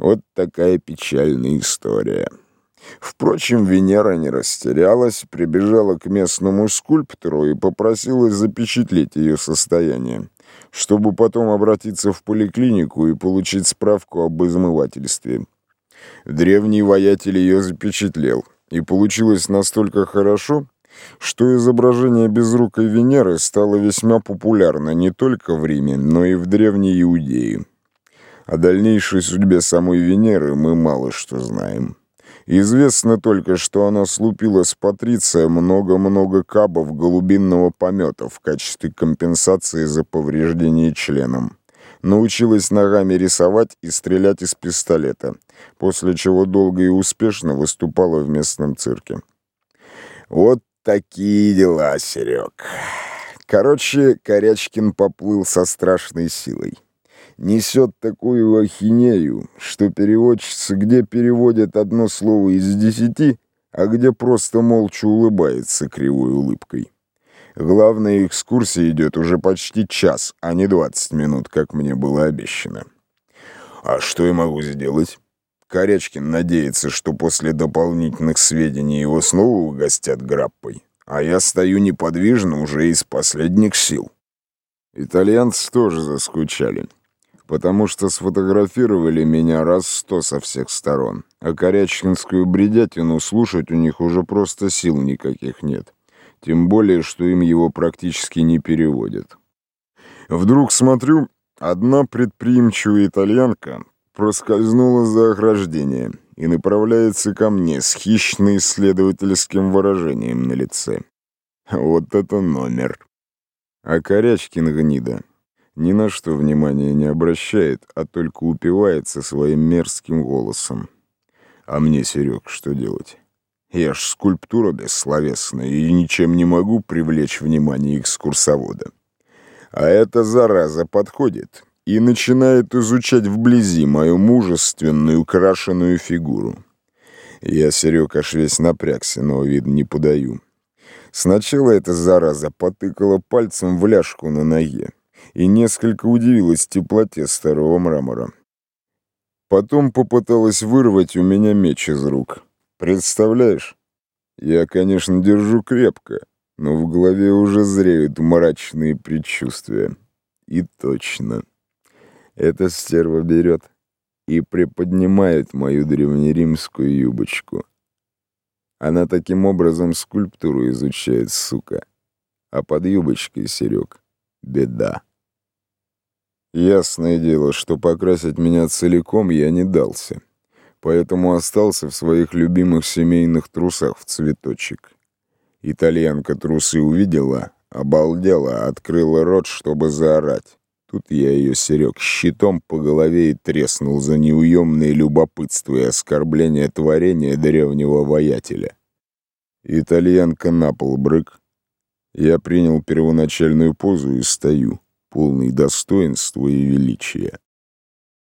Вот такая печальная история. Впрочем, Венера не растерялась, прибежала к местному скульптору и попросила запечатлеть ее состояние, чтобы потом обратиться в поликлинику и получить справку об измывательстве. Древний воятель ее запечатлел, и получилось настолько хорошо, что изображение безрукой Венеры стало весьма популярно не только в Риме, но и в Древней Иудее. О дальнейшей судьбе самой Венеры мы мало что знаем. Известно только, что она слупила с Патриция много-много кабов голубинного помета в качестве компенсации за повреждение членом. Научилась ногами рисовать и стрелять из пистолета, после чего долго и успешно выступала в местном цирке. Вот такие дела, Серег. Короче, Корячкин поплыл со страшной силой несет такую ахинею, что переводчица где переводит одно слово из десяти, а где просто молча улыбается кривой улыбкой. Главная экскурсия идет уже почти час, а не двадцать минут, как мне было обещано. А что я могу сделать? Корячкин надеется, что после дополнительных сведений его снова угостят граппой, а я стою неподвижно уже из последних сил. Итальянцы тоже заскучали потому что сфотографировали меня раз сто со всех сторон, а корячкинскую бредятину слушать у них уже просто сил никаких нет. Тем более, что им его практически не переводят. Вдруг смотрю, одна предприимчивая итальянка проскользнула за ограждение и направляется ко мне с хищно-исследовательским выражением на лице. Вот это номер. А Корячкин гнида ни на что внимания не обращает, а только упивается своим мерзким голосом. А мне, Серег, что делать? Я ж скульптура бессловесная и ничем не могу привлечь внимание экскурсовода. А эта зараза подходит и начинает изучать вблизи мою мужественную крашеную фигуру. Я, Серег, аж весь напрягся, но вид не подаю. Сначала эта зараза потыкала пальцем в ляжку на ноге и несколько удивилась теплоте старого мрамора. Потом попыталась вырвать у меня меч из рук. Представляешь? Я, конечно, держу крепко, но в голове уже зреют мрачные предчувствия. И точно. Эта стерва берет и приподнимает мою древнеримскую юбочку. Она таким образом скульптуру изучает, сука. А под юбочкой, Серег, беда. Ясное дело, что покрасить меня целиком я не дался, поэтому остался в своих любимых семейных трусах в цветочек. Итальянка трусы увидела, обалдела, открыла рот, чтобы заорать. Тут я ее, Серег, щитом по голове и треснул за неуемное любопытство и оскорбление творения древнего воятеля. Итальянка на пол брык. Я принял первоначальную позу и стою полный достоинства и величия.